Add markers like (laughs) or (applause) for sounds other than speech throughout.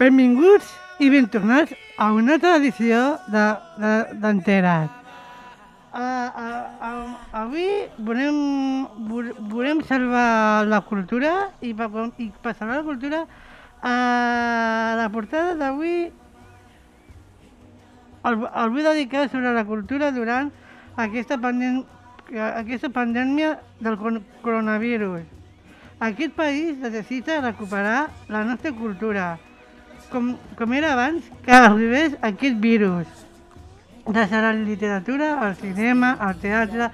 Benvinguts i ben tornats a una altra edició d'Enterat. De, de, avui volem, volem salvar la cultura i, i per salvar la cultura a la portada d'avui el, el vull dedicar sobre la cultura durant aquesta, pandèm, aquesta pandèmia del coronavirus. Aquest país necessita recuperar la nostra cultura, com, com era abans que arribés aquest virus. Des de la literatura, el cinema, el teatre,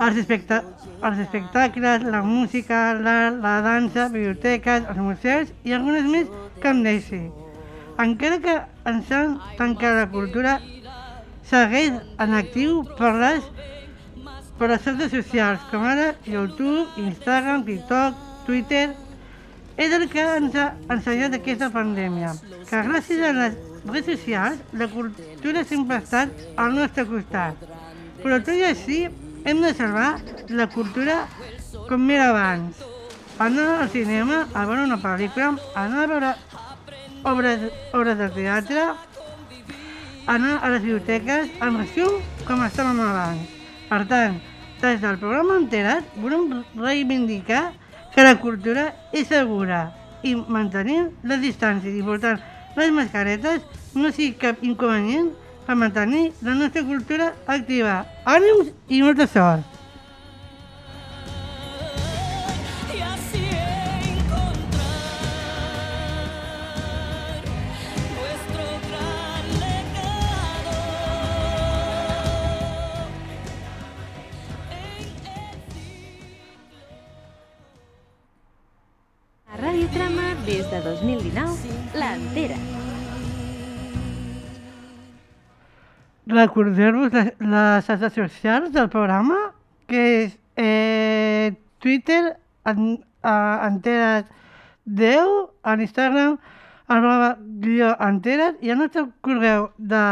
els, especta els espectacles, la música, la, la dansa, biblioteques, els museus i algunes més que em deixi. Encara que ens han tancat la cultura, segueix en actiu per les, per les xarxes socials, com ara YouTube, Instagram, TikTok, Twitter, és el que ens ha ensenyat aquesta pandèmia, que gràcies a les redes socials la cultura sempre ha estat al nostre costat. Però tot i així hem de salvar la cultura com era abans. Anar al cinema a veure una pel·lícula, anar a veure obres, obres de teatre, anar a les biblioteques, en resum, com estàvem abans. Per tant, des del programa Enterat volem reivindicar que la cultura és segura i mantenir les distàncies i portar les mascaretes no sigui cap inconvenient per mantenir la nostra cultura activa. Ànims i molta sort! Recordeu-vos les, xarxes socials del programa, que és eh, Twitter, en, uh, Enteres 10, en Instagram, arroba guió Enteres, i el nostre correu de,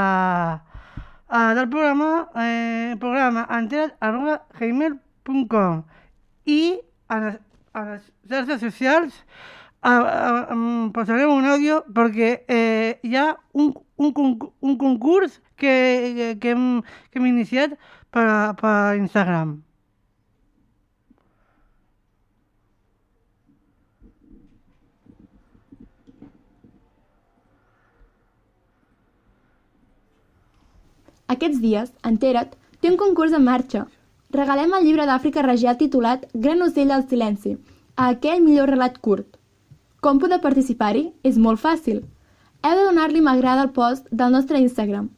uh, del programa, eh, programa enteres arroba gmail.com i a les, a les xarxes socials a, a, posarem un àudio perquè eh, hi ha un, un, un concurs que, que, hem, que hem iniciat per, per Instagram. Aquests dies, Entera't té un concurs en marxa. Regalem el llibre d'Àfrica Regial titulat Gran ocell al silenci, a aquell millor relat curt. Com podeu participar-hi? És molt fàcil. Heu de donar-li m'agrada al post del nostre Instagram.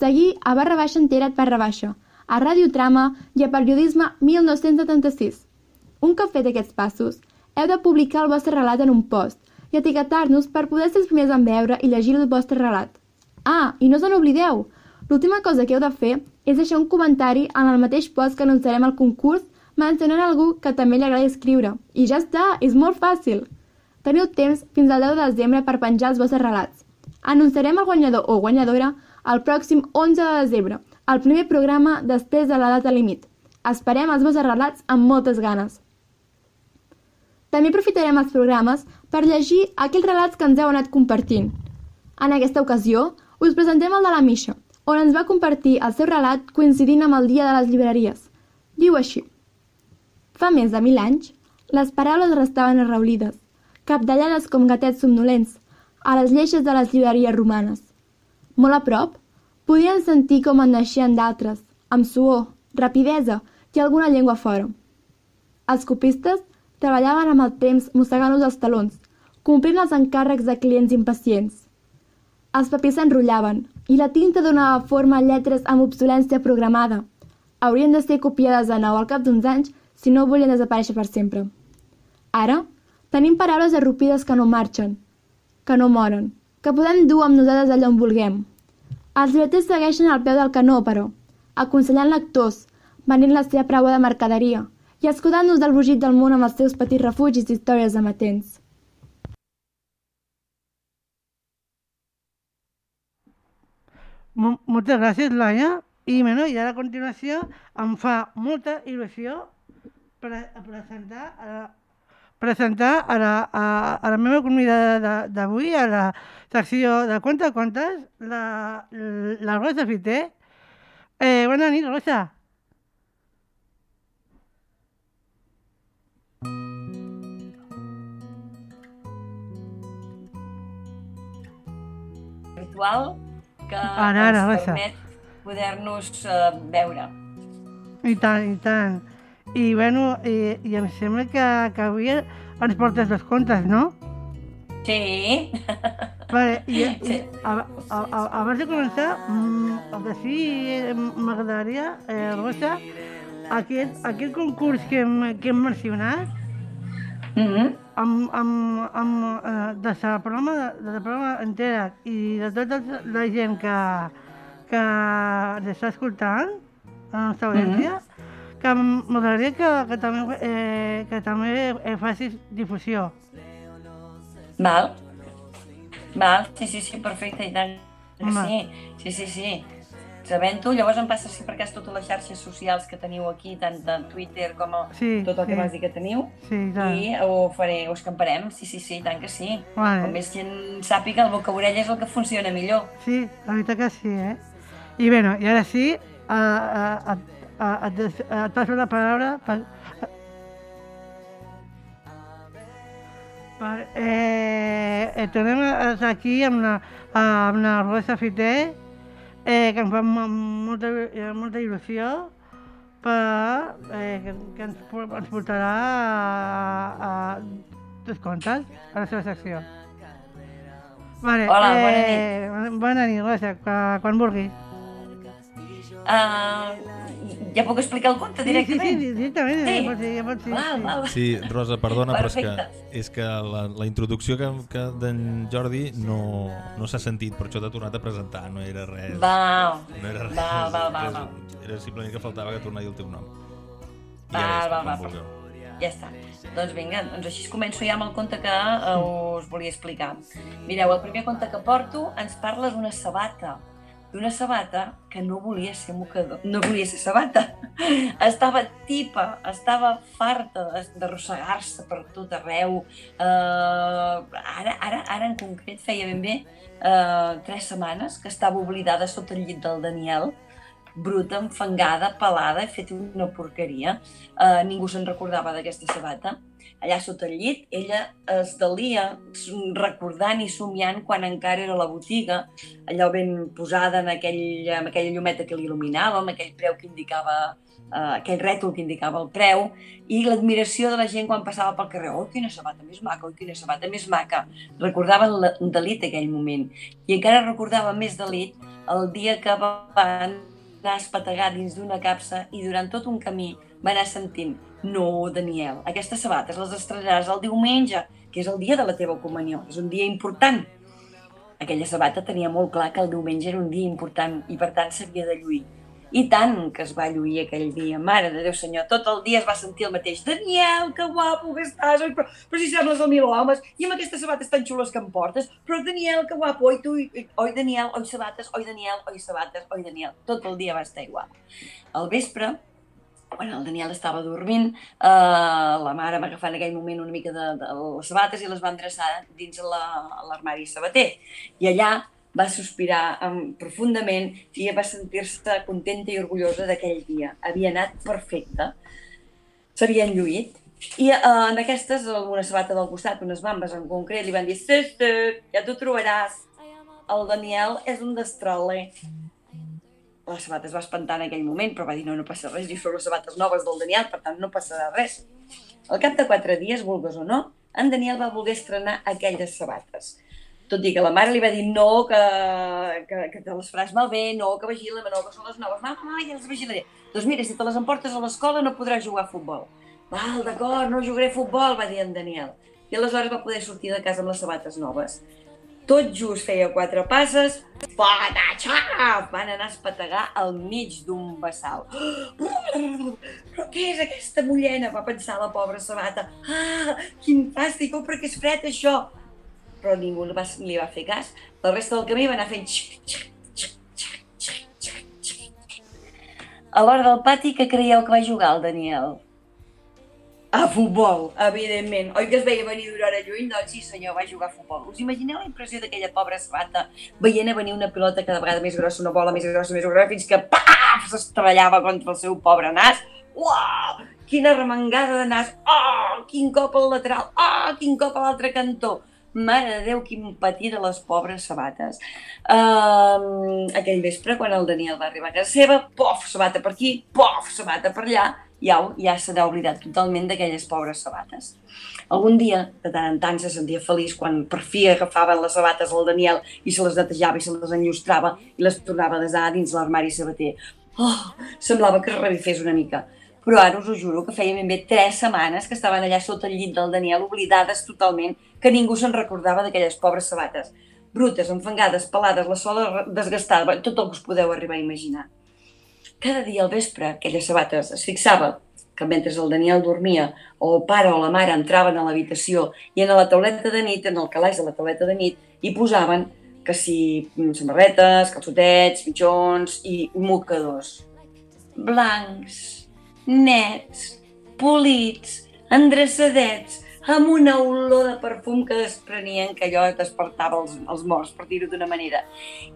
Seguir a barra baixa entera't barra baixa, a Radiotrama i a Periodisme 1976. Un cop fet aquests passos, heu de publicar el vostre relat en un post i etiquetar-nos per poder ser els primers en veure i llegir el vostre relat. Ah, i no us en oblideu! L'última cosa que heu de fer és deixar un comentari en el mateix post que anunciarem el concurs mencionant algú que també li agrada escriure. I ja està, és molt fàcil! Teniu temps fins al 10 de desembre per penjar els vostres relats. Anunciarem el guanyador o guanyadora el pròxim 11 de desembre, el primer programa després de la data límit. Esperem els vostres relats amb moltes ganes. També aprofitarem els programes per llegir aquells relats que ens heu anat compartint. En aquesta ocasió, us presentem el de la Misha, on ens va compartir el seu relat coincidint amb el dia de les llibreries. Diu així. Fa més de mil anys, les paraules restaven arraulides capdallades com gatets somnolents, a les lleixes de les llibreries romanes. Molt a prop, podien sentir com en naixien d'altres, amb suor, rapidesa i alguna llengua fora. Els copistes treballaven amb el temps mossegant-nos els talons, complint els encàrrecs de clients impacients. Els papers s'enrotllaven i la tinta donava forma a lletres amb obsolència programada. Haurien de ser copiades de nou al cap d'uns anys si no volien desaparèixer per sempre. Ara, Tenim paraules arrupides que no marxen, que no moren, que podem dur amb nosaltres allà on vulguem. Els llibreters segueixen al peu del canó, però, aconsellant lectors, venint la seva praua de mercaderia i escudant-nos del brugit del món amb els seus petits refugis i històries amatents. Moltes gràcies, Laia. I, bueno, i ara a continuació em fa molta il·lusió pre presentar a la, presentar a la, a, a la meva convidada de- d'avui, a la secció de Conte a Contes, la, la Rosa Fiter. Eh, bona nit, Rosa. virtual que Ara, ara, ens permet poder-nos eh, veure. I tant, i tant. I, bueno, i, i em sembla que, que avui ens portes dos contes, no? Sí, Vale, i, i a, a, a, abans de començar, mm, el que sí m'agradaria, eh, Rosa, aquest, aquest concurs que hem, que hem mencionat, mm -hmm. amb, amb, amb, eh, de la programa, de la programa entera i de tota la gent que, que ens està escoltant, la nostra audiència, que m'agradaria que, que també, eh, que també eh, facis difusió. val. Val, sí, sí, sí, perfecte, i tant que Home. sí, sí, sí, sí. Sabent-ho, llavors em passa si per cas totes les xarxes socials que teniu aquí, tant de Twitter com a Sí, tot el que sí. vas dir que teniu, Sí, i tant. i ho faré, ho escamparem, sí, sí, sí, tant que sí. Vale. Com més gent sàpiga, el boca-orella és el que funciona millor. Sí, la veritat que sí, eh? I bueno, i ara sí, a, a, a, des- et passo la paraula per, per eh, eh, tornem aquí amb la, amb la Rosa Fiter, eh, que em fa mo- molta, eh, molta il·lusió per, eh, que, que ens, ens portarà a, a dos contes a la seva secció. Vale, Hola, bona eh, Bona nit, Rosa, quan, quan vulguis. Uh, ja puc explicar el conte Sí, directament? sí, sí, directament, Sí. ja pots dir, ja pots dir. Val, sí. val. Sí, Rosa, perdona, però és que, Perfecte. és que la, la introducció que, que d'en Jordi no, no s'ha sentit, per això t'ha tornat a presentar, no era res. Val, No era res. val, val, val, res, val. Era simplement que faltava que tornar a dir el teu nom. I Val, ja és, val, quan val, vulgueu. Ja està. Doncs vinga, doncs així començo ja amb el conte que eh, us volia explicar. Mireu, el primer conte que porto ens parla d'una sabata. D'una sabata que no volia ser mocador, no volia ser sabata. (laughs) Estava tipa, estava farta d'arrossegar-se per tot arreu. Uh, ara, ara, ara en concret feia ben bé uh, tres setmanes que estava oblidada sota el llit del Daniel, bruta, enfangada, pelada, he fet una porqueria. Uh, ningú se'n recordava d'aquesta sabata. Allà sota el llit, ella es delia recordant i somiant quan encara era la botiga, allò ben posada en, aquell, en aquella llumeta que l'il·luminava, amb aquell preu que indicava, uh, aquell rètol que indicava el preu, i l'admiració de la gent quan passava pel carrer. Oh, quina sabata més maca, oh, quina sabata més maca. Recordava el delit aquell moment. I encara recordava més delit el dia que va espetegar dins d'una capsa i durant tot un camí va anar sentint no, Daniel, aquestes sabates les estrenaràs el diumenge, que és el dia de la teva comunió, és un dia important. Aquella sabata tenia molt clar que el diumenge era un dia important i per tant s'havia de lluir. I tant que es va lluir aquell dia. Mare de Déu senyor, tot el dia es va sentir el mateix. Daniel, que guapo que estàs, però, però si sembles el mil homes, i amb aquestes sabates tan xules que em portes, però Daniel, que guapo, oi tu, oi, Daniel, oi sabates, oi Daniel, oi sabates, oi Daniel. Tot el dia va estar igual. Al vespre, quan el Daniel estava dormint, eh, la mare va agafar en aquell moment una mica de, de les sabates i les va endreçar dins la- l'armari sabater. I allà va sospirar um, profundament i va sentir-se contenta i orgullosa d'aquell dia. Havia anat perfecte. S'havien lluït. I eh, en aquestes, una sabata del costat, unes bambes en concret, li van dir sí, ja t'ho trobaràs. El Daniel és un destrole. La sabata es va espantar en aquell moment, però va dir no, no passa res, jo són les sabates noves del Daniel, per tant no passarà res. Al cap de quatre dies, vulgues o no, en Daniel va voler estrenar aquelles sabates. Tot i que la mare li va dir no, que, que, que te les faràs malbé, no, que vigila, no, que són les noves. Mama, mama, ja les vigilaré. Doncs mira, si te les emportes a l'escola no podràs jugar a futbol. Val, d'acord, no jugaré a futbol, va dir en Daniel. I aleshores va poder sortir de casa amb les sabates noves. Tot just feia quatre passes, patatxaf! Van anar a espetegar al mig d'un bassal. (gasps) Però què és aquesta mullena? Va pensar la pobra sabata. Ah, quin fàstic, oh, però que és fred això! Però ningú li va, li va fer cas. La resta del camí va anar fent a l'hora del pati, que creieu que va jugar el Daniel? A futbol, evidentment. Oi que es veia venir d'una hora lluny? Doncs sí, senyor, va jugar a futbol. Us imagineu la impressió d'aquella pobra sabata veient a venir una pilota cada vegada més grossa, una bola més grossa, més grossa, fins que paf, s'estrellava contra el seu pobre nas? Uau! Quina remengada de nas! Oh! Quin cop al lateral! Oh! Quin cop a l'altre cantó! Mare de Déu, quin patí de les pobres sabates. Um, aquell vespre, quan el Daniel va arribar a casa seva, pof, sabata per aquí, pof, sabata per allà, ja, ja se n'ha oblidat totalment d'aquelles pobres sabates. Algun dia, de tant en tant, se sentia feliç quan per fi agafaven les sabates al Daniel i se les netejava i se les enllustrava i les tornava a desar dins l'armari sabater. Oh, semblava que revifés una mica. Però ara us ho juro que feia ben bé tres setmanes que estaven allà sota el llit del Daniel, oblidades totalment, que ningú se'n recordava d'aquelles pobres sabates. Brutes, enfangades, pelades, la sola desgastada, tot el que us podeu arribar a imaginar. Cada dia al vespre, aquelles sabates es fixava que mentre el Daniel dormia o el pare o la mare entraven a l'habitació i en la tauleta de nit, en el calaix de la tauleta de nit, hi posaven que si samarretes, calçotets, mitjons i mocadors. Blancs, nets, polits, endreçadets, amb una olor de perfum que desprenien que allò despertava els, els morts, per dir-ho d'una manera.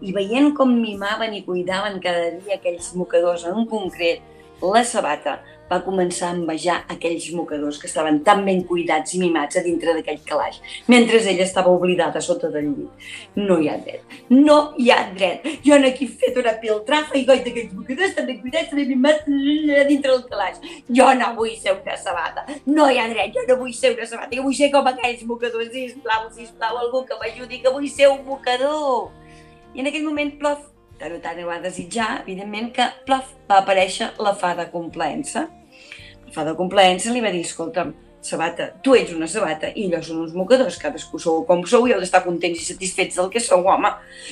I veient com mimaven i cuidaven cada dia aquells mocadors en concret, la sabata va començar a envejar aquells mocadors que estaven tan ben cuidats i mimats a dintre d'aquell calaix, mentre ella estava oblidada sota del llit. No hi ha dret. No hi ha dret. Jo no aquí he fet una piltrafa i goita aquells mocadors tan ben cuidats, ben mimats a dintre del calaix. Jo no vull ser una sabata. No hi ha dret. Jo no vull ser una sabata. Jo vull ser com aquells mocadors. Sisplau, sisplau, algú que m'ajudi, que vull ser un mocador. I en aquell moment, plof, ho va desitjar, evidentment que plof, va aparèixer la fada complaença. La fada complaença li va dir, escolta'm, sabata, tu ets una sabata i allò són uns mocadors, cadascú sou com sou i heu d'estar contents i satisfets del que sou, home.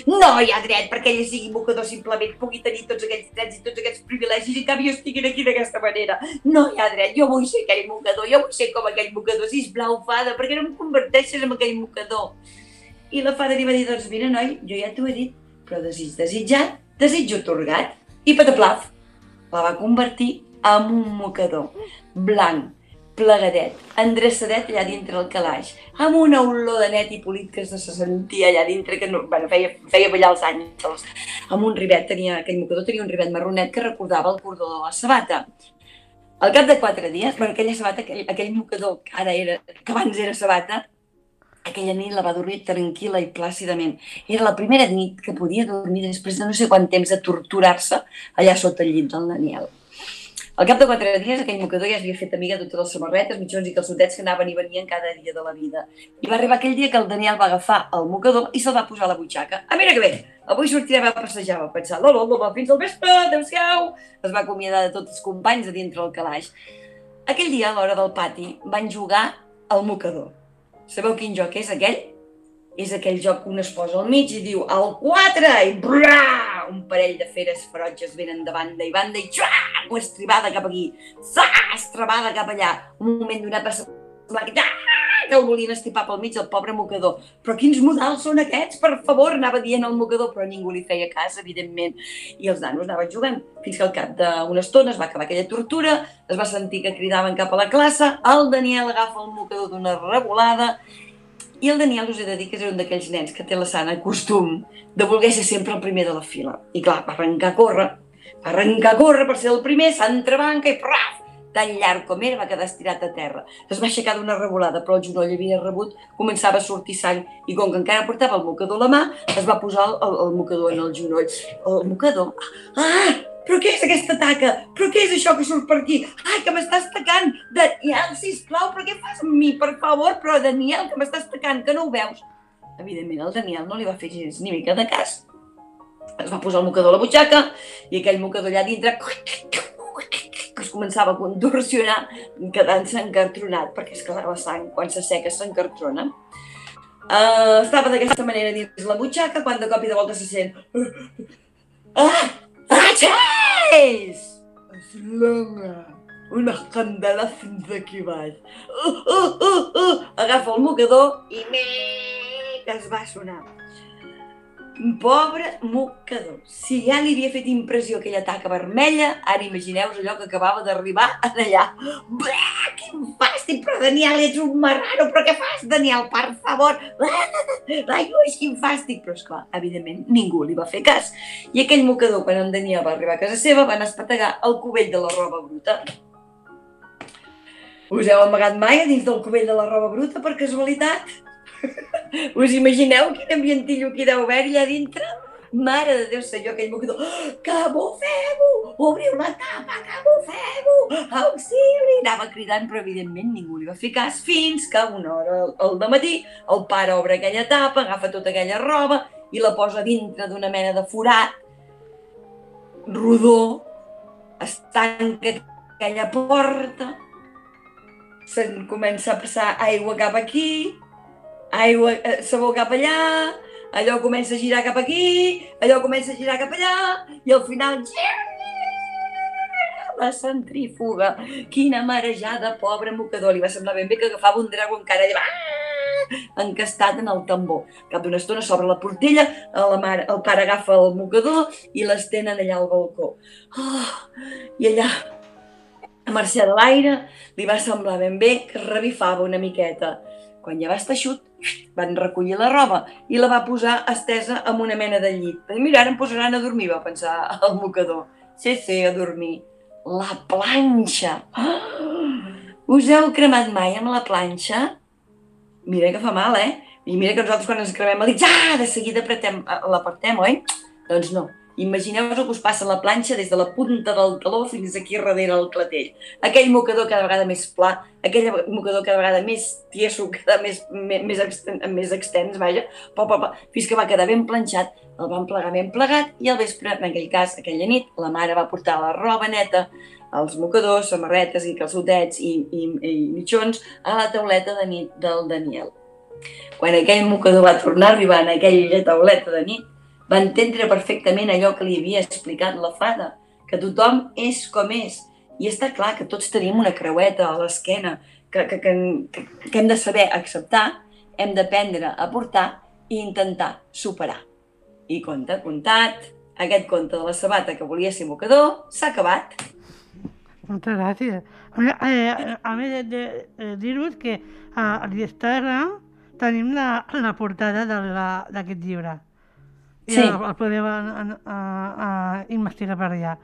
No hi ha dret perquè ella sigui mocador simplement pugui tenir tots aquells drets i tots aquests privilegis i en canvi jo estigui aquí d'aquesta manera. No hi ha dret, jo vull ser aquell mocador, jo vull ser com aquell mocador, sisplau, fada, perquè no em converteixes en aquell mocador. I la fada li va dir, doncs mira, noi, jo ja t'ho he dit, però desig desitjat, desig otorgat. I pataplaf, la va convertir en un mocador blanc, plegadet, endreçadet allà dintre el calaix, amb una olor de net i polit que se sentia allà dintre, que no, bueno, feia, feia ballar els àngels. Amb un rivet, tenia, aquell mocador tenia un rivet marronet que recordava el cordó de la sabata. Al cap de quatre dies, bueno, aquella sabata, aquell, aquell mocador que ara era, que abans era sabata, aquella nit la va dormir tranquil·la i plàcidament. Era la primera nit que podia dormir després de no sé quant temps de torturar-se allà sota el llit del Daniel. Al cap de quatre dies, aquell mocador ja havia fet amiga de totes les samarretes, mitjons i calçotets que anaven i venien cada dia de la vida. I va arribar aquell dia que el Daniel va agafar el mocador i se'l va posar a la butxaca. A mira que bé, avui sortirem a passejar, va pensar, lolo, lolo, fins al vespre, adeu-siau. Es va acomiadar de tots els companys de dintre el calaix. Aquell dia, a l'hora del pati, van jugar al mocador. Sabeu quin joc és aquell? És aquell joc que un es posa al mig i diu el 4 i brà! Un parell de feres ferotges venen de banda i banda i xua! Estribada cap aquí, zas! Estrabada cap allà. Un moment donat que el volien estipar pel mig el pobre mocador. Però quins modals són aquests? Per favor, anava dient el mocador, però ningú li feia cas, evidentment. I els nanos anaven jugant, fins que al cap d'una estona es va acabar aquella tortura, es va sentir que cridaven cap a la classe, el Daniel agafa el mocador d'una revolada i el Daniel us he de dir que és un d'aquells nens que té la sana costum de voler ser sempre el primer de la fila. I clar, va arrencar a córrer, va arrencar a córrer per ser el primer, s'entrebanca i praf! Tan llarg com era, va quedar estirat a terra. Es va aixecar d'una revolada, però el genoll havia rebut, començava a sortir sang, i com que encara portava el mocador a la mà, es va posar el, el, mocador en el genoll. El mocador? Ah! Però què és aquesta taca? Però què és això que surt per aquí? Ai, que m'estàs tacant! Daniel, sisplau, però què fas amb mi? Per favor, però Daniel, que m'estàs tacant, que no ho veus? Evidentment, el Daniel no li va fer gens ni mica de cas. Es va posar el mocador a la butxaca i aquell mocador allà dintre començava a contorsionar quedant-se encartronat, perquè és clar, la sang, quan s'asseca, s'encartrona. Uh, estava d'aquesta manera dins la butxaca quan de cop i de volta se sent... Ah! Ratxes! Eslonga! Una candela fins aquí baix. Uh, uh, uh, uh. Agafa el mocador i me que es va sonar. Pobre mocador. Si ja li havia fet impressió aquella taca vermella, ara imagineu allò que acabava d'arribar (laughs) allà. Blah, quin fàstic, però Daniel, ets un marrano, però què fas, Daniel, per favor? (laughs) Ai, ui, quin fàstic. Però, esclar, evidentment, ningú li va fer cas. I aquell mocador, quan en Daniel va arribar a casa seva, van espetegar el cubell de la roba bruta. Us heu amagat mai a dins del cubell de la roba bruta, per casualitat? (laughs) Us imagineu quin ambientillo que hi deu haver allà dintre? Mare de Déu senyor, aquell mocador, oh, que bufem-ho, obriu la tapa, que bufem-ho, auxili! Anava cridant, però evidentment ningú li va fer cas, fins que a una hora al matí el pare obre aquella tapa, agafa tota aquella roba i la posa dintre d'una mena de forat rodó, es tanca aquella porta, se'n comença a passar aigua cap aquí, aigua, eh, sabó cap allà, allò comença a girar cap aquí, allò comença a girar cap allà, i al final... (laughs) La centrífuga. Quina marejada, pobre mocador. Li va semblar ben bé que agafava un drago encara allà, ah! encastat en el tambor. Cap d'una estona s'obre la portella, la mare, el pare agafa el mocador i l'estenen allà al balcó. Oh, I allà a Mercè de l'Aire li va semblar ben bé que revifava una miqueta. Quan ja va estar eixut, van recollir la roba i la va posar estesa amb una mena de llit. Mira, ara em posaran a dormir, va pensar el mocador. Sí, sí, a dormir. La planxa! Oh! Us heu cremat mai amb la planxa? Mira que fa mal, eh? I mira que nosaltres quan ens cremem el dit, ah, de seguida apretem, l'apartem, oi? Doncs no, Imagineu-vos que us passa la planxa des de la punta del taló fins aquí darrere el clatell. Aquell mocador cada vegada més pla, aquell mocador cada vegada més tieso, cada més, més, més, extens, més extens, vaja, pa, pa, pa, fins que va quedar ben planxat, el van plegar ben plegat i al vespre, en aquell cas, aquella nit, la mare va portar la roba neta, els mocadors, samarretes i calçotets i, i, i mitjons a la tauleta de nit del Daniel. Quan aquell mocador va tornar a arribar en aquella tauleta de nit, va entendre perfectament allò que li havia explicat la fada, que tothom és com és. I està clar que tots tenim una creueta a l'esquena que, que, que, que hem de saber acceptar, hem d'aprendre a portar i intentar superar. I conte contat, aquest conte de la sabata que volia ser mocador s'ha acabat. Moltes gràcies. A, eh, a més de, de, de dir-vos que a l'Instagram tenim la, la portada d'aquest llibre. I sí. el, el podeu a, a, a investigar per allà.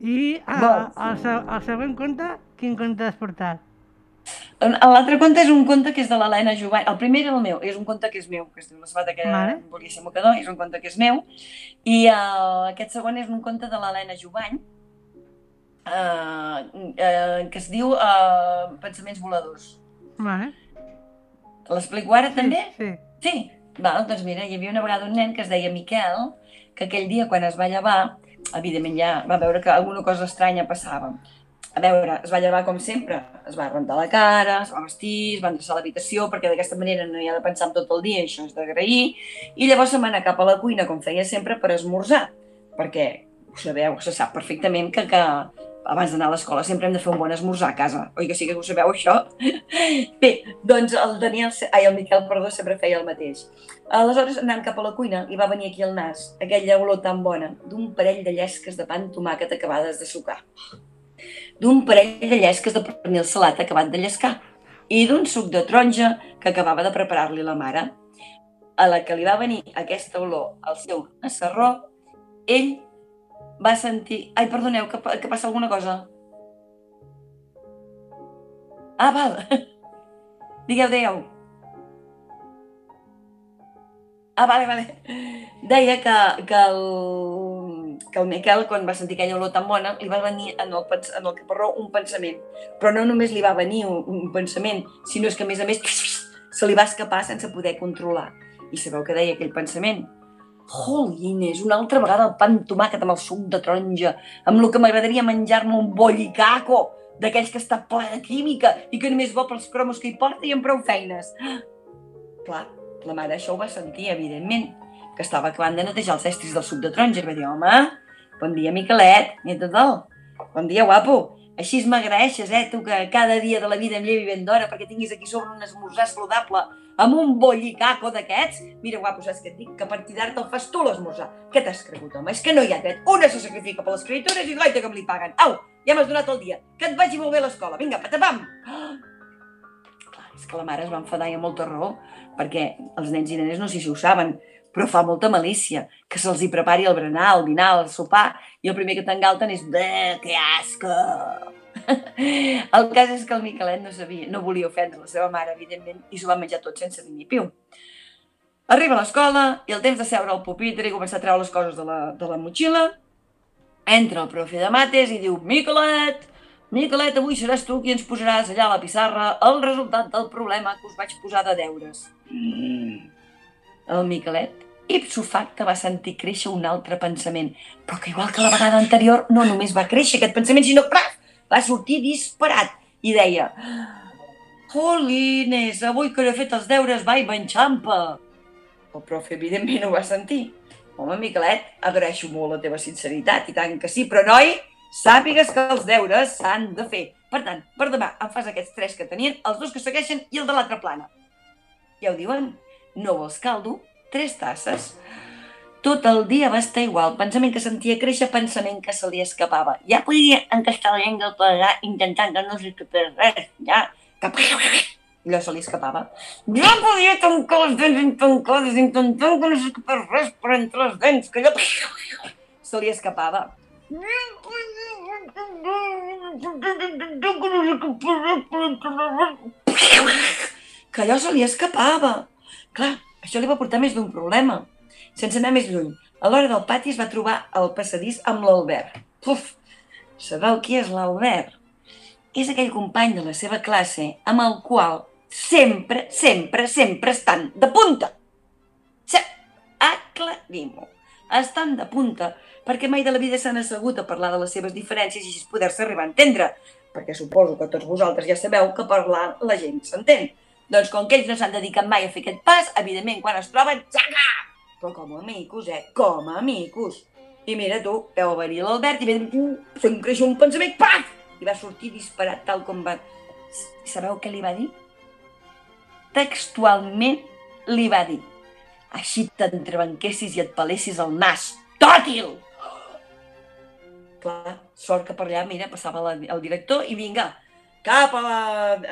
I a, el, el següent conte, quin conte has portat? L'altre conte és un conte que és de l'Helena Jovany. El primer era el meu, és un conte que és meu, que es diu La sabata que vale. volia ser mocador, és un conte que és meu. I uh, aquest segon és un conte de l'Helena Jovany, uh, uh, que es diu uh, Pensaments voladors. Vale. L'explico ara sí, també? Sí. Sí? Val, doncs mira, hi havia una vegada un nen que es deia Miquel, que aquell dia quan es va llevar, evidentment ja va veure que alguna cosa estranya passava. A veure, es va llevar com sempre, es va rentar la cara, es va vestir, es va endreçar a l'habitació, perquè d'aquesta manera no hi ha de pensar en tot el dia, això és d'agrair, i llavors se'n va anar cap a la cuina, com feia sempre, per esmorzar, perquè ho sabeu, se sap perfectament que, que abans d'anar a l'escola sempre hem de fer un bon esmorzar a casa. Oi que sí que ho sabeu, això? (laughs) Bé, doncs el Daniel, ai, el Miquel, perdó, sempre feia el mateix. Aleshores, anant cap a la cuina, li va venir aquí al nas aquella olor tan bona d'un parell de llesques de pan tomàquet acabades de sucar, d'un parell de llesques de pernil salat acabat de llescar i d'un suc de taronja que acabava de preparar-li la mare. A la que li va venir aquesta olor al seu nassarró, ell va sentir... Ai, perdoneu, que, que passa alguna cosa. Ah, val. (laughs) Digueu, digueu. Ah, vale, vale. Deia que, que, el, que el Miquel, quan va sentir aquella olor tan bona, li va venir en el, en el caparró un pensament. Però no només li va venir un, un pensament, sinó és que, a més a més, se li va escapar sense poder controlar. I sabeu què deia aquell pensament? Jolines, una altra vegada el pan tomàquet amb el suc de taronja, amb el que m'agradaria menjar-me un bollicaco, d'aquells que està ple de química i que només vol pels cromos que hi porta i amb prou feines. Clar, la mare això ho va sentir, evidentment, que estava acabant de netejar els estris del suc de taronja i va dir, home, bon dia, Miquelet, neta del, bon dia, guapo, Així m'agraeixes, eh, tu, que cada dia de la vida em llevi ben d'hora perquè tinguis aquí sobre un esmorzar saludable amb un bollicaco d'aquests. Mira, guapo, saps què et dic? Que a partir d'ara te'l fas tu l'esmorzar. Què t'has cregut, home? És que no hi ha dret. Una se sacrifica per les criatures i goita que li paguen. Au, ja m'has donat el dia. Que et vagi molt bé a l'escola. Vinga, patapam! Clar, és que la mare es va enfadar i amb molta raó, perquè els nens i nenes no sé si ho saben, però fa molta malícia que se'ls hi prepari el berenar, el dinar, el sopar, i el primer que t'engalten és «Bé, que asco!» (laughs) El cas és que el Miquelet no sabia, no volia ofendre la seva mare, evidentment, i s'ho va menjar tot sense dir ni piu. Arriba a l'escola i el temps de seure al pupitre i començar a treure les coses de la, de la motxilla, entra el profe de mates i diu «Miquelet, Miquelet, avui seràs tu qui ens posaràs allà a la pissarra el resultat del problema que us vaig posar de deures». Mm. El Miquelet, ipso facte, va sentir créixer un altre pensament, però que igual que la vegada anterior no només va créixer aquest pensament, sinó que va sortir disparat i deia Jolines, avui que he fet els deures, vai, m'enxampa. El profe, evidentment, ho va sentir. Home, Miquelet, agraeixo molt la teva sinceritat, i tant que sí, però, noi, sàpigues que els deures s'han de fer. Per tant, per demà em fas aquests tres que tenien, els dos que segueixen i el de l'altra plana. Ja ho diuen, no vols caldo? Tres tasses. Tot el dia va estar igual, pensament que sentia créixer, pensament que se li escapava. Ja podia encastar la llengua al paladar intentant que no s'escapés res, ja, que... Allò se li escapava. Ja podia tancar les dents tancades intentant que no s'escapés res per entre les dents, que allò... Se li escapava. Que allò se li escapava. Clar, això li va portar més d'un problema. Sense anar més lluny, a l'hora del pati es va trobar al passadís amb l'Albert. Puf! Sabeu qui és l'Albert? És aquell company de la seva classe amb el qual sempre, sempre, sempre estan de punta. Sí, aclarim-ho. Estan de punta perquè mai de la vida s'han assegut a parlar de les seves diferències i poder-se arribar a entendre. Perquè suposo que tots vosaltres ja sabeu que parlar la gent s'entén. Doncs com que ells no s'han dedicat mai a fer aquest pas, evidentment, quan es troben, xaca! Però com a amicos, eh? Com a amicos. I mira tu, veu venir l'Albert i ve, se'n creix un pensament, paf! I va sortir disparat tal com va... Sabeu què li va dir? Textualment li va dir així t'entrebanquessis i et pelessis el nas. Tòtil! Clar, sort que per allà, mira, passava la, el director i vinga, cap a la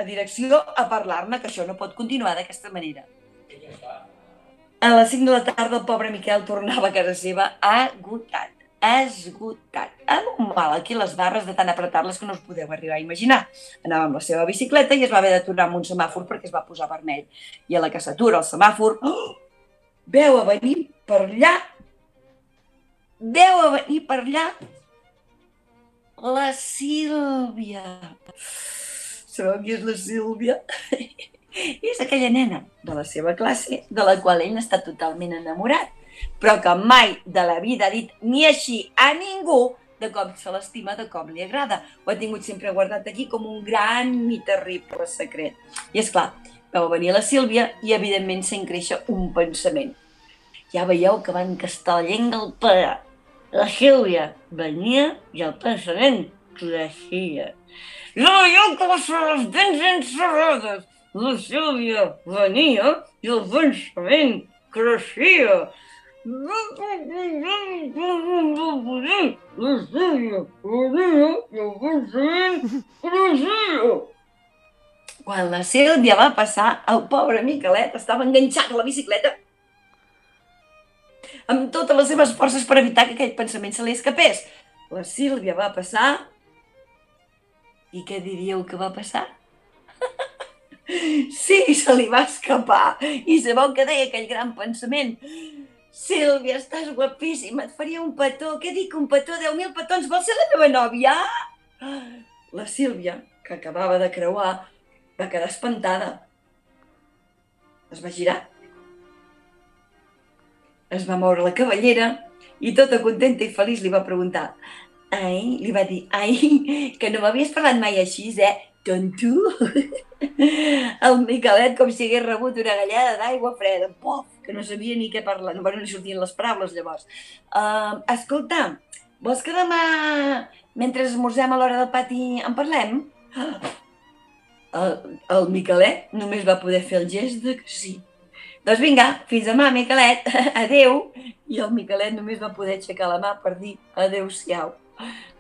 a direcció a parlar-ne, que això no pot continuar d'aquesta manera. A les 5 de la tarda el pobre Miquel tornava a casa seva agotat, esgotat, amb un mal aquí les barres de tant apretar-les que no us podeu arribar a imaginar. Anava amb la seva bicicleta i es va haver d'aturar amb un semàfor perquè es va posar vermell. I a la que s'atura el semàfor, oh, veu a venir per allà, veu a venir per allà la Sílvia. Sabeu qui és la Sílvia? (laughs) és aquella nena de la seva classe de la qual ell està totalment enamorat, però que mai de la vida ha dit ni així a ningú de com se l'estima, de com li agrada. Ho ha tingut sempre guardat aquí com un gran i terrible secret. I és clar, veu venir la Sílvia i evidentment se'n créixer un pensament. Ja veieu que van encastar la llengua al pare. La Sílvia venia i el pensament creixia. Ja veieu que les dents encerrades. La Sílvia venia i el pensament creixia. La Sílvia venia i el pensament creixia. Quan la Sílvia va passar, el pobre Miquelet estava enganxat a la bicicleta amb totes les seves forces per evitar que aquell pensament se li escapés. La Sílvia va passar i què diríeu que va passar? Sí, se li va escapar i sabeu què deia aquell gran pensament? Sílvia, estàs guapíssima, et faria un petó. Què dic, un petó? 10.000 petons, vols ser la meva nòvia? La Sílvia, que acabava de creuar, va quedar espantada. Es va girar. Es va moure la cavallera i tota contenta i feliç li va preguntar Ai, li va dir, ai, que no m'havies parlat mai així, eh? Tonto! (laughs) El Miquelet com si hagués rebut una gallada d'aigua freda. Pof! Que no sabia ni què parlar, no, bueno, li sortien les paraules llavors. Uh, escolta, vols que demà, mentre esmorzem a l'hora del pati, en parlem? (gasps) El, el Miquelet només va poder fer el gest de que sí. Doncs vinga, fins demà, Miquelet. (laughs) Adeu. I el Miquelet només va poder aixecar la mà per dir adeu-siau.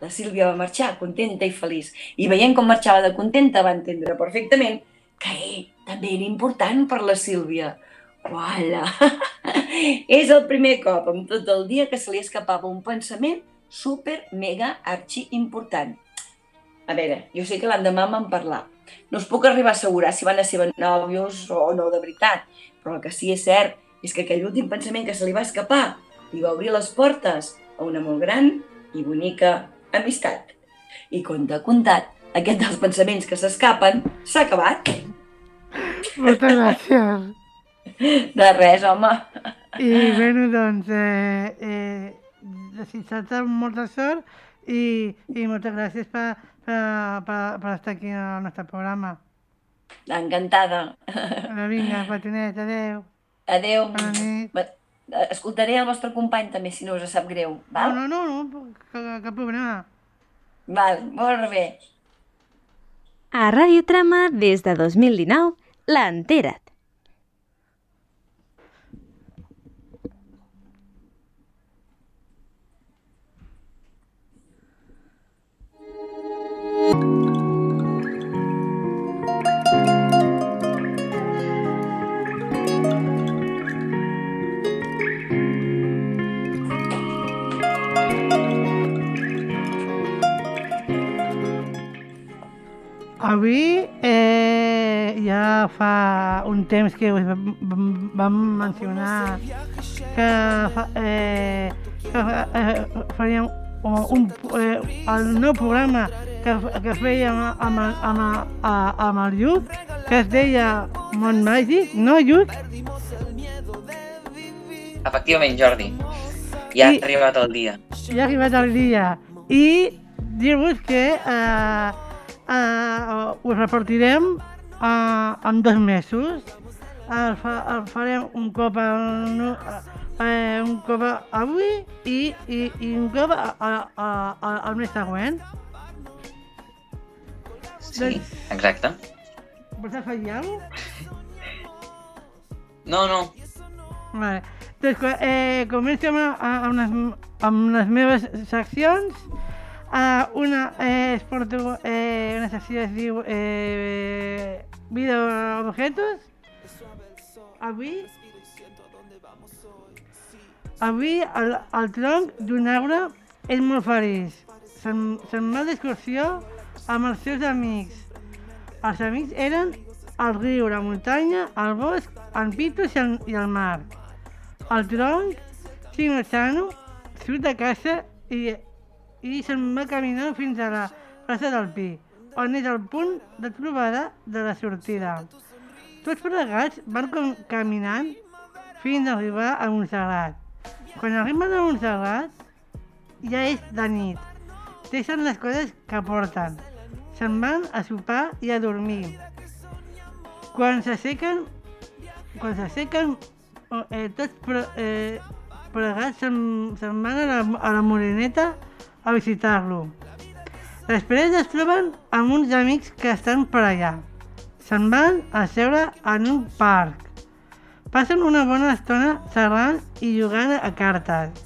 La Sílvia va marxar contenta i feliç. I veient com marxava de contenta va entendre perfectament que ell també era important per la Sílvia. Uala! (laughs) És el primer cop en tot el dia que se li escapava un pensament super, mega, archi important. A veure, jo sé que l'endemà van parlar. No us puc arribar a assegurar si van a ser nòvios o no de veritat, però el que sí és cert és que aquell últim pensament que se li va escapar li va obrir les portes a una molt gran i bonica amistat. I conte contat, aquest dels pensaments que s'escapen s'ha acabat. Moltes gràcies. De res, home. I bueno, doncs, eh, eh, desitjar-te molta sort i, i moltes gràcies per, per, per, per estar aquí al nostre programa. Encantada. Vinga, patinet, adeu. Adéu. Bona nit. Va- Escoltaré el vostre company també, si no us sap greu. Val? No, no, no, no, cap, cap problema. Val, molt bé. A Ràdio Trama, des de 2019, l'Entera't. Avui eh, ja fa un temps que us vam, mencionar que, fa, eh, que eh, faríem un, un, eh, el nou programa que, que fèiem amb, el- amb, el- amb el Lluc, que es deia Mont Màgic, no Lluc? Efectivament, Jordi. Ja I- ha arribat el dia. ja ha arribat el dia i dir-vos que eh, eh, us repartirem eh, en dos mesos. El, fa, el farem un cop, no- eh, un cop avui i, i, i un cop a, a, a, a, al mes següent. Sí, exacte. Vols afegir alguna cosa? (laughs) No, no. Vale. Doncs eh, començo amb, amb, les, amb les meves seccions. Uh, una eh, es porto, eh, una secció es diu eh, Vida objetos. Avui Avui el, el tronc d'un arbre és molt feliç. Se'n va d'excursió amb els seus amics. Els amics eren el riu, la muntanya, el bosc, en Pitos i el, i el mar. El tronc, Xino Xano, surt de casa i, i se'n va caminant fins a la plaça del Pi, on és el punt de trobada de la sortida. Tots plegats van caminant fins a arribar a Montserrat. Quan arriben a Montserrat, ja és de nit. Deixen les coses que porten. Se'n van a sopar i a dormir. Quan s'assequen, quan s'assequen, eh, tots eh, plegats se'n se van a la, a la Moreneta a visitar-lo. Després es troben amb uns amics que estan per allà. Se'n van a seure en un parc. Passen una bona estona xerrant i jugant a cartes.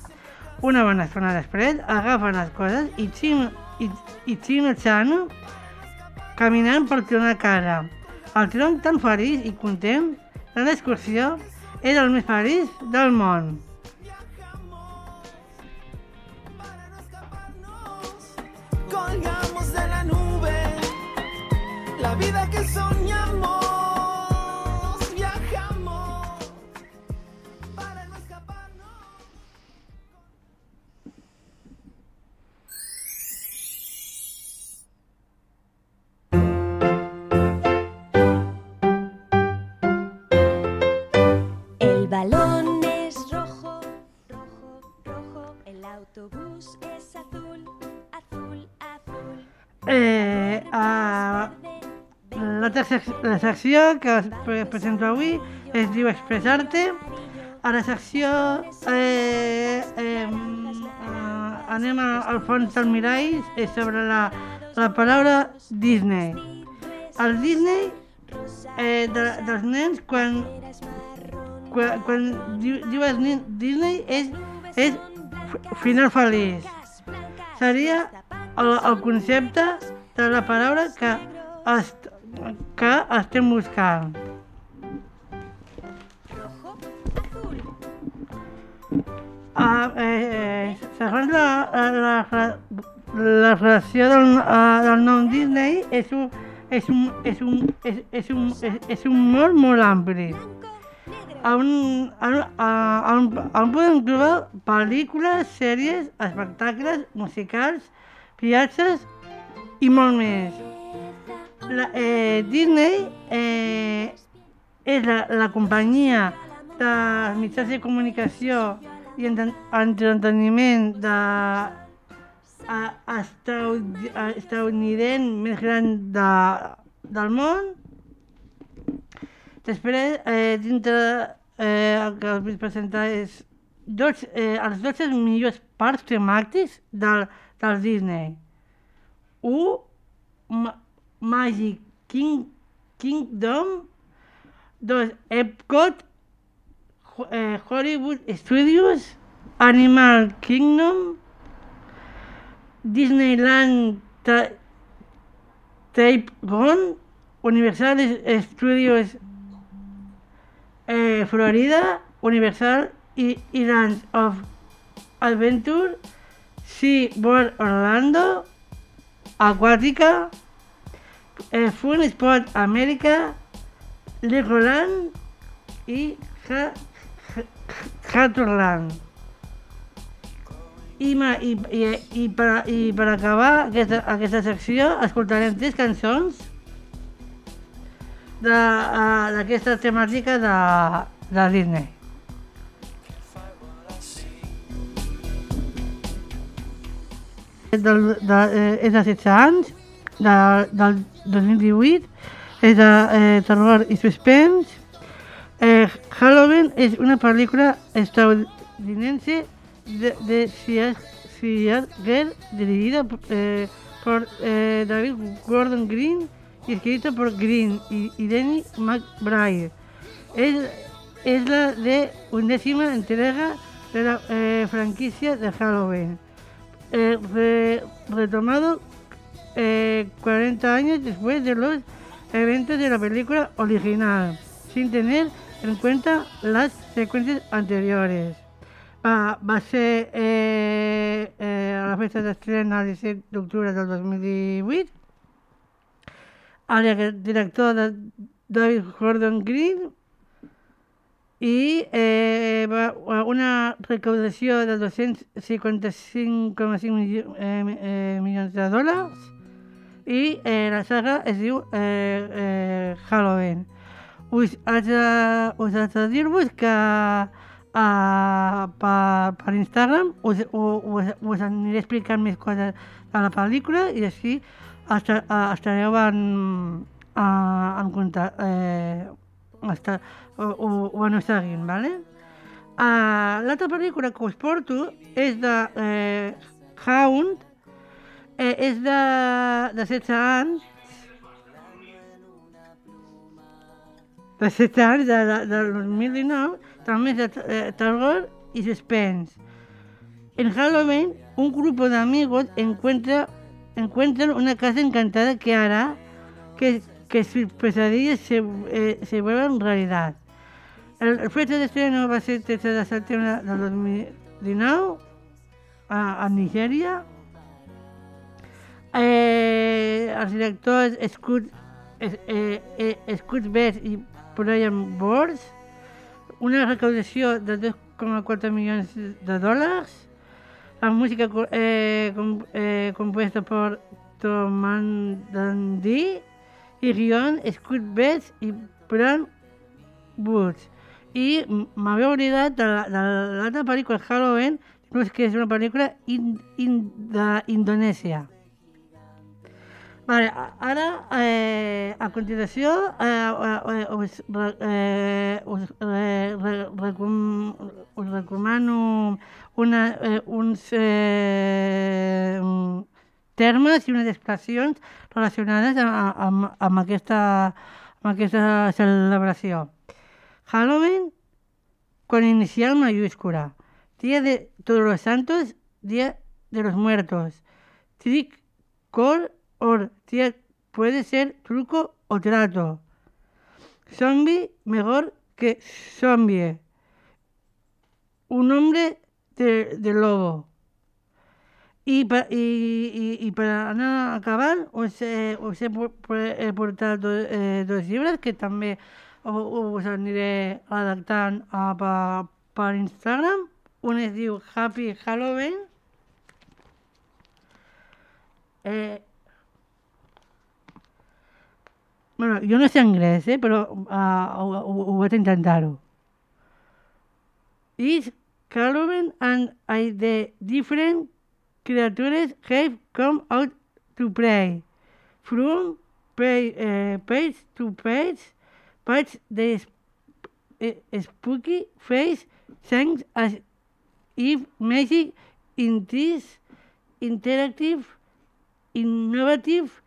Una bona estona després agafen les coses i Chino, i, i caminant per tornar a casa. El tronc tan feliç i content de l'excursió és el més feliç del món. Vida que soñamos, viajamos para no escaparnos. El balón es rojo, rojo, rojo. El autobús es azul, azul, azul. Eh, a l'altra sec la secció que us pre- presento avui es diu Expressar-te. A la secció eh, eh, eh, anem al fons del mirall sobre la, la paraula Disney. El Disney eh, de, dels nens quan, quan, quan diu, nin- Disney és, és final feliç. Seria el, el concepte de la paraula que, que estem buscant. Ah, eh, segons la, la, la, la relació del, ah, del nom Disney és un, és un, és un, és, és un, és, és un molt, molt ampli. On, on, on, on podem trobar pel·lícules, sèries, espectacles, musicals, viatges i molt més. La, eh, Disney eh, és la, la companyia de mitjans de comunicació i entreteniment de a- estadounidense més gran de, del món. Després, eh, dintre eh, el que vull presentar és dos, eh, els 12 millors parcs temàtics del, del Disney. 1. Ma Magic King Kingdom 2. Epcot eh, Hollywood Studios Animal Kingdom Disneyland Ta Tape Gone Universal Studios eh, Florida Universal I Islands of Adventure Sea World Orlando Aquática eh, Fun Sport America Legoland i Ha- Ha- Hatterland. I, i, i, i, per, I per acabar aquesta, aquesta secció escoltarem tres cançons de, uh, d'aquesta temàtica de, de Disney. Del, de, eh, és de 16 anys, de, del 2018, és de eh, terror i suspens. Eh, Halloween és una pel·lícula estadounidense de, de Seattle dirigida eh, por eh, David Gordon Green y escrita por Green y, Denny McBride. Es, es la de undécima entrega de la franquicia de Halloween. Re- retomado eh, 40 años después de los eventos de la película original, sin tener en cuenta las secuencias anteriores. Va, va ser eh, eh, a la festa d'estrena el 17 d'octubre del 2018. El director de David Gordon Green i eh, va, una recaudació de 255,5 milió, eh, milions de dòlars i eh, la saga es diu eh, eh, Halloween. Us haig de, us haig de dir-vos que uh, per, per Instagram us, us, us aniré explicant més coses de la pel·lícula i així eh, estareu en, uh, en contacte, eh, està, ho, ho, ho aneu seguint, ¿vale? Uh, L'altra pel·lícula que us porto és de eh, Hound, eh, és de, de 16 anys, de 7 anys, de, de, del 2019, també és de eh, terror y suspense. En Halloween, un grupo de amigos encuentra, una casa encantada que hará que, que sus pesadillas se, eh, se vuelvan realidad. El, el fecha de estreno va a ser el 13 de septiembre del 2019 a, a Nigeria. Eh, els directors Scott, eh, eh, Scott Best i Brian Bors, una recaudació de 2,4 milions de dòlars, la música eh, com, eh, compuesta por Toman Dundee i guion Scott Best i Brian Woods. I m'havia oblidat de la- l'altra pel·lícula, Halloween, que és una pel·lícula in, in, d'Indonèsia. A- ara, eh, a, continuació eh, eh, eh, us, re- eh, us, eh, us recomano una, eh, uns eh, termes i unes expressions relacionades amb, amb, amb, aquesta, amb aquesta celebració. Halloween, con inicial mayúscula. Día de Todos los Santos, Día de los Muertos. Trick, cor, or. Día puede ser truco o trato. Zombie, mejor que zombie. Un hombre de, de lobo. I, pa, i, i, i per anar acabant us he, us he, por- por- he portat do, eh, dos llibres que també u- us aniré redactant uh, per, per Instagram. Un es diu Happy Halloween. Eh, bueno, jo no sé anglès, eh, però uh, ho, ho, ho vaig intentar-ho. Is Halloween and I the different creatures have come out to play. From page, uh, page to page, but the uh, spooky face sounds as if magic in this interactive, innovative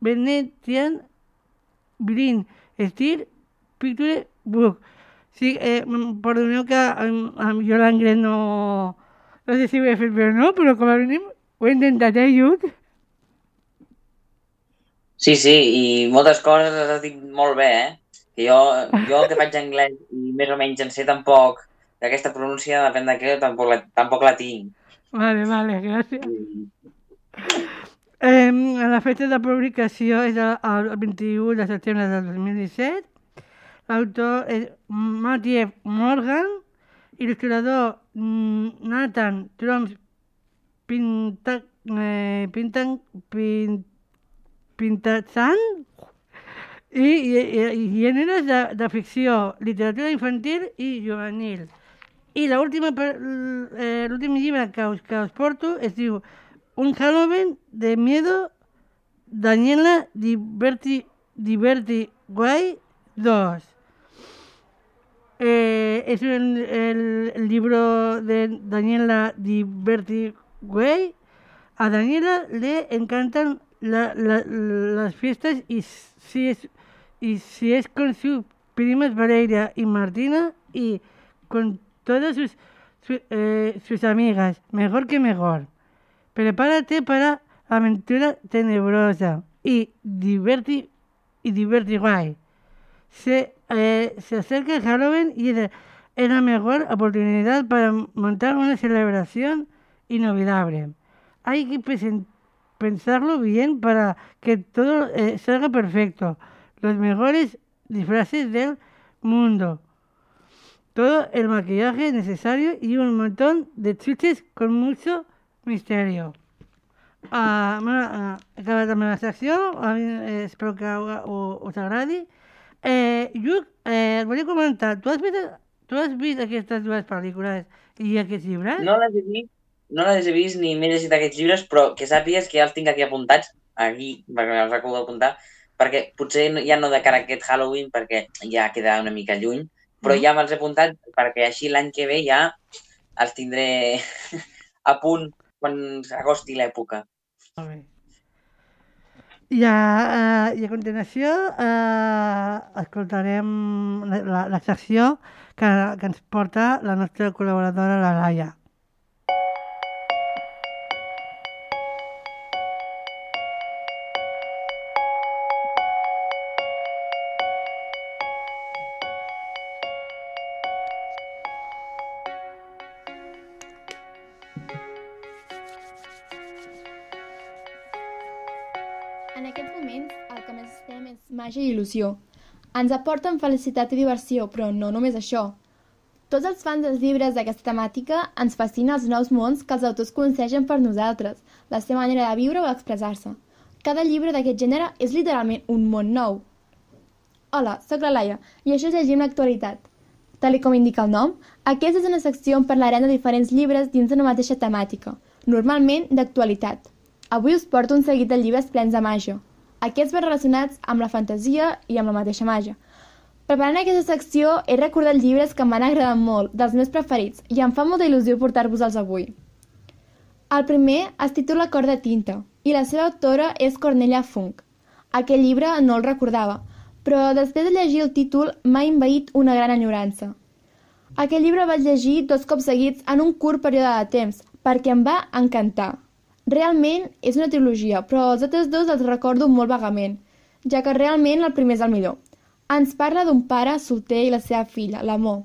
Venetian Green Steel Picture Book. Sí, eh, mm, perdoneu que em, jo l'anglès no... No sé si ho he fet bé o no, però com a mínim ho he intentat, eh, Lluc? Sí, sí, i moltes coses les has dit molt bé, eh? Que jo, jo el que faig anglès i més o menys en sé tampoc, d'aquesta pronúncia, depèn de què, tampoc la, tampoc la tinc. Vale, vale, gràcies. Eh, la feta de publicació és el, el 21 de setembre del 2017. L'autor és Matthew Morgan, il·lustrador mm, Nathan Trump Pinta, eh, Pintan, i, i, i, gèneres de, de ficció, literatura infantil i juvenil. I eh, l'últim llibre que us, que us porto es diu Un Halloween de miedo, Daniela Diverti, Diverti Guay 2. Eh, es el, el libro de Daniela Diverti Guay. A Daniela le encantan la- la- las fiestas y si es y si es con sus primas Valeria y Martina y con todas sus, su- eh, sus amigas, mejor que mejor. Prepárate para aventura tenebrosa y diverti y diverti. Se, eh, se acerca el Halloween y es, es la mejor oportunidad para montar una celebración inolvidable. Hay que pensarlo bien para que todo eh, salga perfecto. Los mejores disfraces del mundo. Todo el maquillaje necesario y un montón de chuches con mucho misterio. Uh, bueno, uh, he acabat la meva secció, a mi, eh, espero que ho, us agradi. Eh, Lluc, eh, et volia comentar, tu has vist, tu has vist aquestes dues pel·lícules i aquests llibres? No les he vist, no les he vist ni m'he llegit aquests llibres, però que sàpigues que ja els tinc aquí apuntats, aquí, perquè els acabo d'apuntar, perquè potser ja no de cara a aquest Halloween, perquè ja queda una mica lluny, però Mhm. ja me'ls he apuntat perquè així l'any que ve ja els tindré (laughs) a punt quan s'acosti l'època. Molt bé. I a, eh, i a continuació eh, escoltarem la, la, la secció que, que ens porta la nostra col·laboradora, la Laia. Aquests moments, el que necessitem és màgia i il·lusió. Ens aporten felicitat i diversió, però no només això. Tots els fans dels llibres d'aquesta temàtica ens fascinen els nous mons que els autors concegen per nosaltres, la seva manera de viure o expressar-se. Cada llibre d'aquest gènere és literalment un món nou. Hola, sóc la Laia i això és Llegim l'actualitat. Tal com indica el nom, aquesta és una secció on parlarem de diferents llibres dins d'una mateixa temàtica, normalment d'actualitat. Avui us porto un seguit de llibres plens de màgia. aquests van relacionats amb la fantasia i amb la mateixa màgia. Preparant aquesta secció he recordat llibres que m'han agradat molt, dels meus preferits, i em fa molta il·lusió portar-vos-els avui. El primer es titula Cor de tinta, i la seva autora és Cornelia Funk. Aquell llibre no el recordava, però després de llegir el títol m'ha invaït una gran enyorança. Aquell llibre vaig llegir dos cops seguits en un curt període de temps, perquè em va encantar. Realment és una trilogia, però els altres dos els recordo molt vagament, ja que realment el primer és el millor. Ens parla d'un pare solter i la seva filla, l'amor.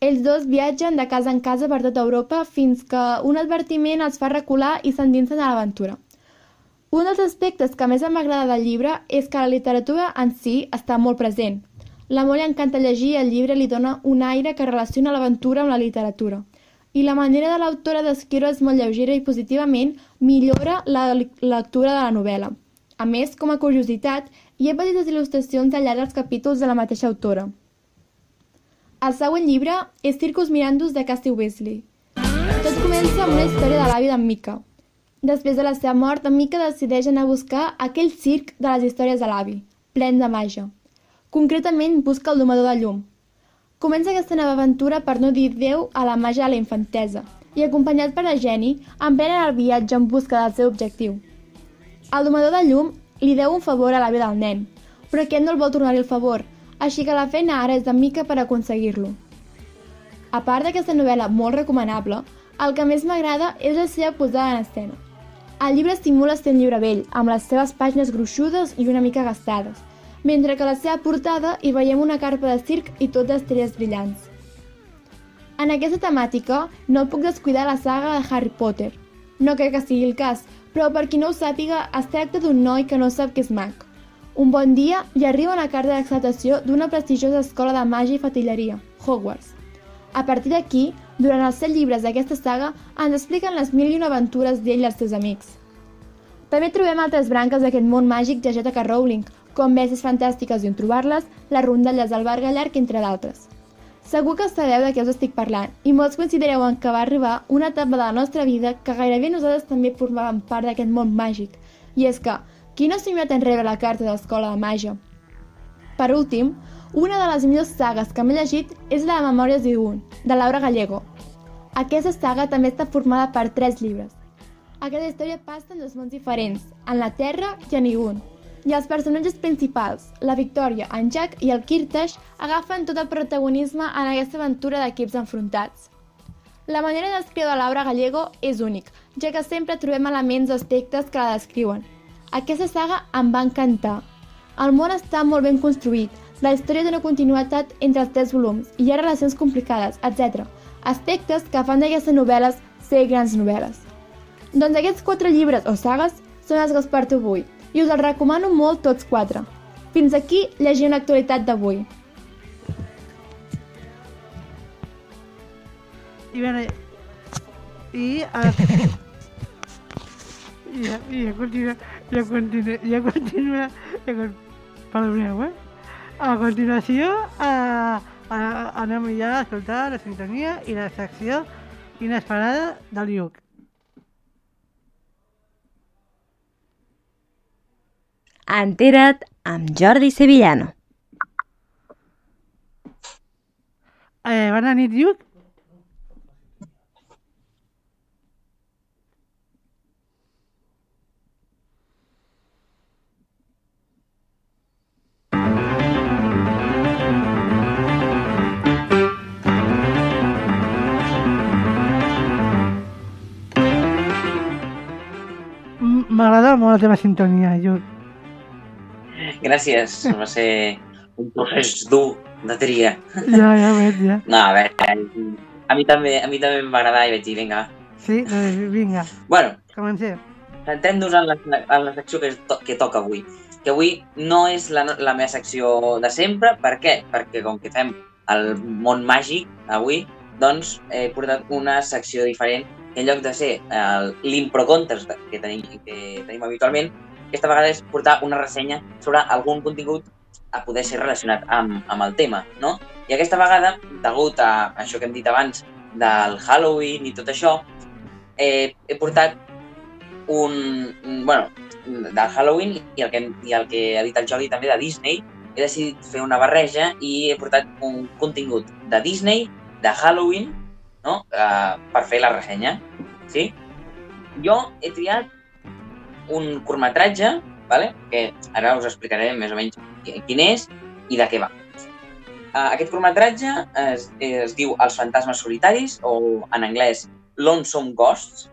Ells dos viatgen de casa en casa per tota Europa fins que un advertiment els fa recular i s'endinsen a l'aventura. Un dels aspectes que més m'agrada del llibre és que la literatura en si està molt present. L'amor li encanta llegir i el llibre li dona un aire que relaciona l'aventura amb la literatura. I la manera de l'autora d'escriure's molt lleugera i positivament millora la lectura de la novel·la. A més, com a curiositat, hi ha petites il·lustracions al llarg dels capítols de la mateixa autora. El següent llibre és Circus Mirandus de Cassie Weasley. Tot comença amb una història de l'avi d'en Mica. Després de la seva mort, en Mica decideix anar a buscar aquell circ de les històries de l'avi, plen de màgia. Concretament, busca el domador de llum. Comença aquesta nova aventura per no dir Déu a la màgia de la infantesa i, acompanyat per la Jenny, emprenen el viatge en busca del seu objectiu. El domador de llum li deu un favor a l'avi del nen, però aquest no el vol tornar-li el favor, així que la feina ara és de Mica per aconseguir-lo. A part d'aquesta novel·la molt recomanable, el que més m'agrada és la seva posada en escena. El llibre simula ser un llibre vell, amb les seves pàgines gruixudes i una mica gastades, mentre que a la seva portada hi veiem una carpa de circ i tot d'estrelles brillants. En aquesta temàtica no puc descuidar la saga de Harry Potter. No crec que sigui el cas, però per qui no ho sàpiga, es tracta d'un noi que no sap què és mag. Un bon dia li arriba una carta d'acceptació d'una prestigiosa escola de màgia i fatilleria, Hogwarts. A partir d'aquí, durant els set llibres d'aquesta saga, ens expliquen les mil i una aventures d'ell i els seus amics. També trobem altres branques d'aquest món màgic de J.K. Rowling, com Besses Fantàstiques i on trobar-les, les rondalles del bar Gallarc, entre d'altres. Segur que sabeu de què us estic parlant i molts considereu que va arribar una etapa de la nostra vida que gairebé nosaltres també formàvem part d'aquest món màgic. I és que, qui no s'ha en rebre la carta de l'escola de màgia? Per últim, una de les millors sagues que m'he llegit és la de Memòries d'Idun, de Laura Gallego. Aquesta saga també està formada per tres llibres. Aquesta història passa en dos mons diferents, en la Terra i en Igun, i els personatges principals, la Victòria, en Jack i el Kirtash, agafen tot el protagonisme en aquesta aventura d'equips enfrontats. La manera d'escriure de Laura Gallego és únic, ja que sempre trobem elements o aspectes que la descriuen. Aquesta saga em va encantar. El món està molt ben construït, la història té una continuïtat entre els tres volums, hi ha relacions complicades, etc. Aspectes que fan d'aquestes novel·les ser grans novel·les. Doncs aquests quatre llibres o sagues són els que us porto avui, i us els recomano molt tots quatre. Fins aquí llegir una actualitat d'avui. I bé, i... Uh, i, ja, continua, ja continua, ja continua, ja perdoneu, eh? A continuació, uh, uh, anem ja a escoltar la sintonia i la secció inesperada del Lluc. Entera't amb Jordi Sevillano. Eh, bona nit, Lluc. M- M'agrada molt la teva sintonia, Lluc. Gràcies, va ser un procés dur de tria. Ja, ja veig, ja. No, a veure, a mi també, a mi també em va agradar i vaig dir, vinga. Sí, doncs vinga, Bueno, comencem. centrem-nos en, la, en la secció que, to que toca avui. Que avui no és la, la meva secció de sempre. Per què? Perquè com que fem el món màgic avui, doncs he portat una secció diferent que en lloc de ser el- l'improcontes que tenim, que tenim habitualment, aquesta vegada és portar una ressenya sobre algun contingut a poder ser relacionat amb, amb el tema, no? I aquesta vegada, degut a això que hem dit abans del Halloween i tot això, eh, he portat un... Bueno, del Halloween i el, que, i el que ha dit el Jordi també de Disney, he decidit fer una barreja i he portat un contingut de Disney, de Halloween, no? Uh, per fer la ressenya. Sí? Jo he triat un curtmetratge, vale? que ara us explicaré més o menys qui- quin és i de què va. Uh, aquest curtmetratge es, es diu Els fantasmes solitaris, o en anglès Lonesome Ghosts,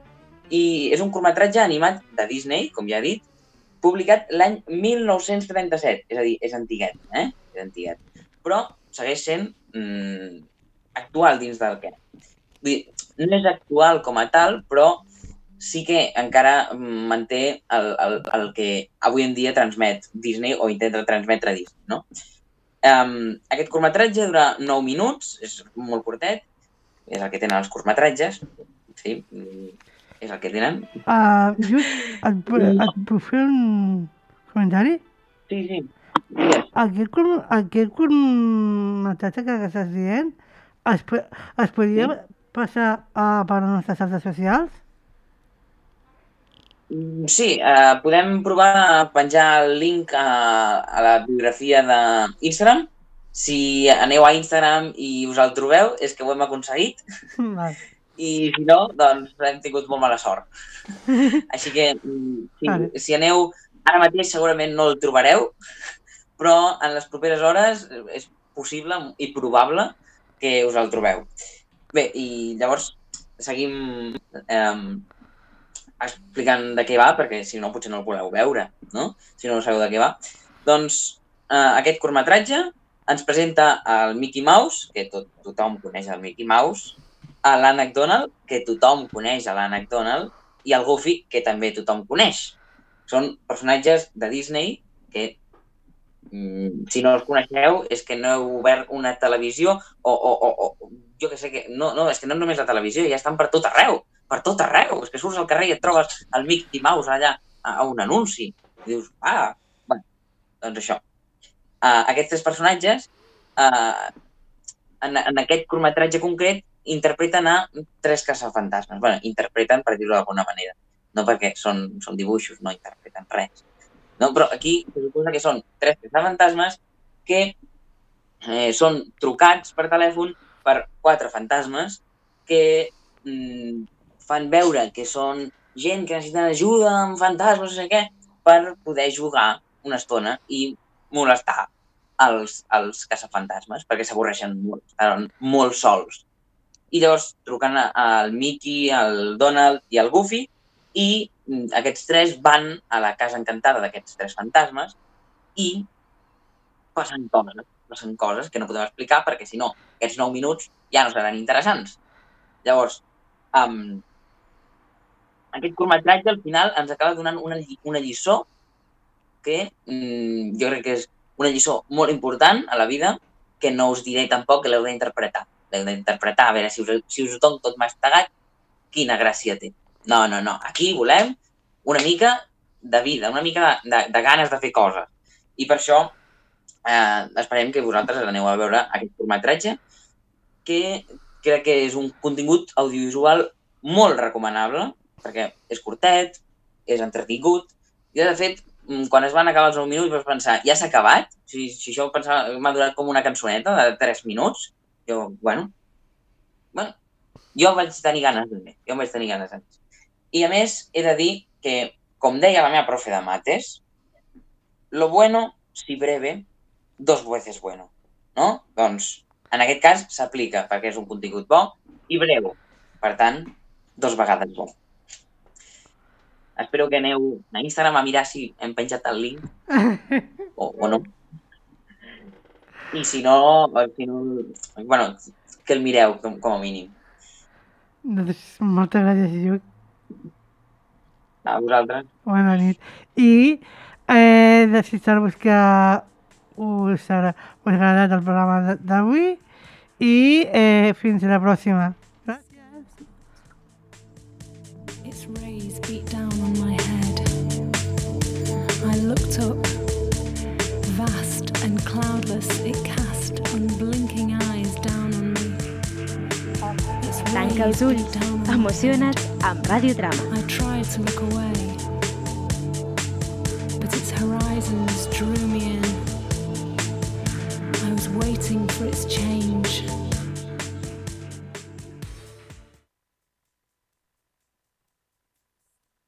i és un curtmetratge animat de Disney, com ja he dit, publicat l'any 1937, és a dir, és antiguet, eh? És antiguet. Però segueix sent mm, actual dins del que. Vull dir, no és actual com a tal, però sí que encara mm, manté el, el, el que avui en dia transmet Disney o intenta transmetre Disney, no? Um, aquest curtmetratge dura 9 minuts, és molt curtet, és el que tenen els curtmetratges, sí, mm, és el que tenen. Uh, just, et, et puc fer un comentari? Sí, sí. Digues. Aquest, cur- aquest curtmetratge que estàs dient es, es podria passar uh, per les nostres xarxes socials? Mm, Sí, eh, podem provar a penjar el link a, a la biografia d'Instagram. Si aneu a Instagram i us el trobeu, és que ho hem aconseguit. I si no, doncs hem tingut molt mala sort. Així que, mm, si, Vale. si aneu ara mateix segurament no el trobareu, però en les properes hores és possible i probable que us el trobeu. Bé, i llavors seguim eh, explicant de què va, perquè si no potser no el voleu veure, no? Si no sabeu de què va. Doncs eh, aquest curtmetratge ens presenta el Mickey Mouse, que tot, tothom coneix el Mickey Mouse, a l'Ànec Donald, que tothom coneix a l'Ànec Donald, i el Goofy, que també tothom coneix. Són personatges de Disney que, mm, si no els coneixeu, és que no heu obert una televisió o, o, o, o jo que sé que... No, no, és que no només la televisió, ja estan per tot arreu, per tot arreu. És que surts al carrer i et trobes el Mickey Mouse allà a, a un anunci. I dius, ah, bueno, doncs això. Uh, aquests tres personatges, uh, en, en aquest curtmetratge concret, interpreten a tres caçafantasmes. bueno, interpreten, per dir-ho d'alguna manera. No perquè són, són dibuixos, no interpreten res. No? Però aquí se suposa que són tres caçafantasmes que eh, són trucats per telèfon per quatre fantasmes que mm, fan veure que són gent que necessiten ajuda amb fantasmes, no sé què, per poder jugar una estona i molestar els, els caçafantasmes, perquè s'avorreixen molt, estan molt sols. I llavors truquen al Mickey, al Donald i al Goofy i mm, aquests tres van a la casa encantada d'aquests tres fantasmes i passen coses, passen coses que no podem explicar perquè si no, aquests 9 minuts ja no seran interessants. Llavors, um, aquest curtmetratge al final ens acaba donant una, una lliçó que mm, jo crec que és una lliçó molt important a la vida que no us diré tampoc que l'heu d'interpretar. L'heu d'interpretar, a veure si us, si us ho dono tot mastegat, quina gràcia té. No, no, no. Aquí volem una mica de vida, una mica de, de, de ganes de fer coses. I per això eh, esperem que vosaltres aneu a veure aquest curtmetratge que crec que és un contingut audiovisual molt recomanable perquè és curtet, és entretingut i de fet mm, quan es van acabar els 9 minuts vas pensar, ja s'ha acabat? Si, si això m'ha durat com una cançoneta de 3 minuts, jo, bueno, bueno, jo vaig tenir ganes de més, jo vaig tenir ganes més. I a més, he de dir que, com deia la meva profe de mates, lo bueno, si breve, dos veces bueno, no? Doncs, en aquest cas, s'aplica perquè és un contingut bo i breu. Per tant, dos vegades bo. Espero que aneu a Instagram a mirar si hem penjat el link (laughs) o, o no. I si no, si no, bueno, que el mireu com, com a mínim. Doncs moltes gràcies, Lluc. A vosaltres. Bona nit. I eh, desitjar-vos que us, haurà, us ha agradat el programa de- d'avui i eh, fins a la pròxima. Gràcies. Its up. Vast and cloudless, it cast unblinking eyes down on me. Tanca Utul, emociona't Radio Drama. I tried to look away, but its horizons drew me in. I was waiting for its change.